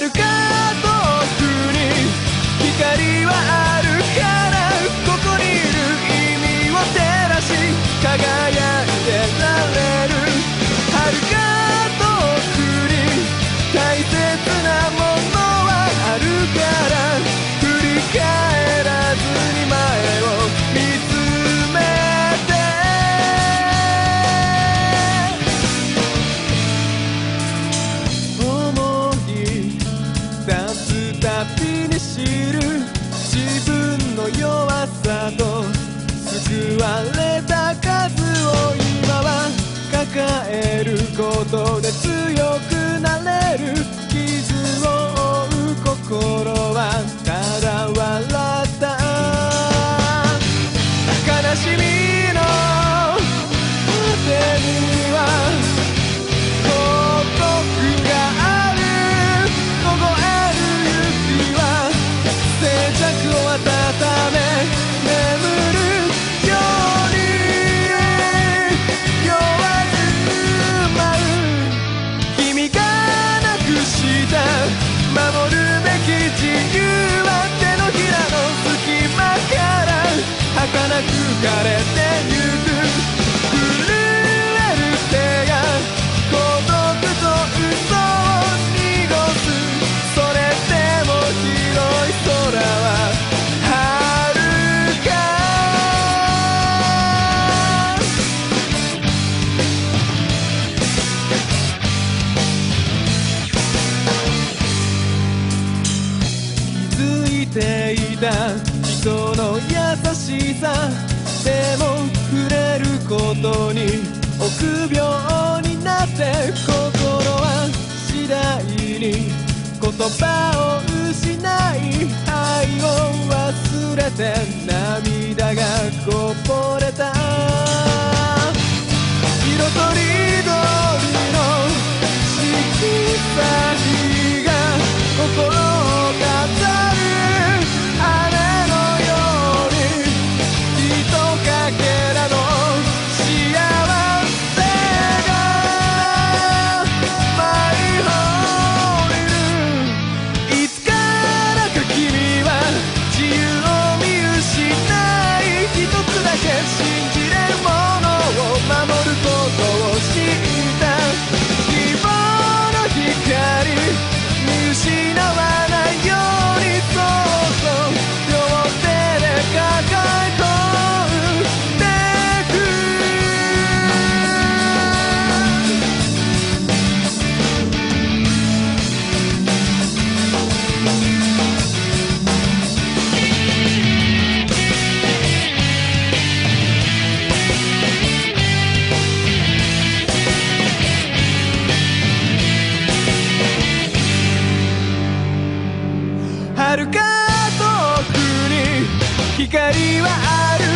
遥か遠くに光はあるれてゆく震える手が孤独と嘘を濁すそれでも広い空は遥か気づいていた人の優しさでも触れることに臆病になって心は次第に言葉を失い愛を忘れて涙がこぼれるか遠くに光はある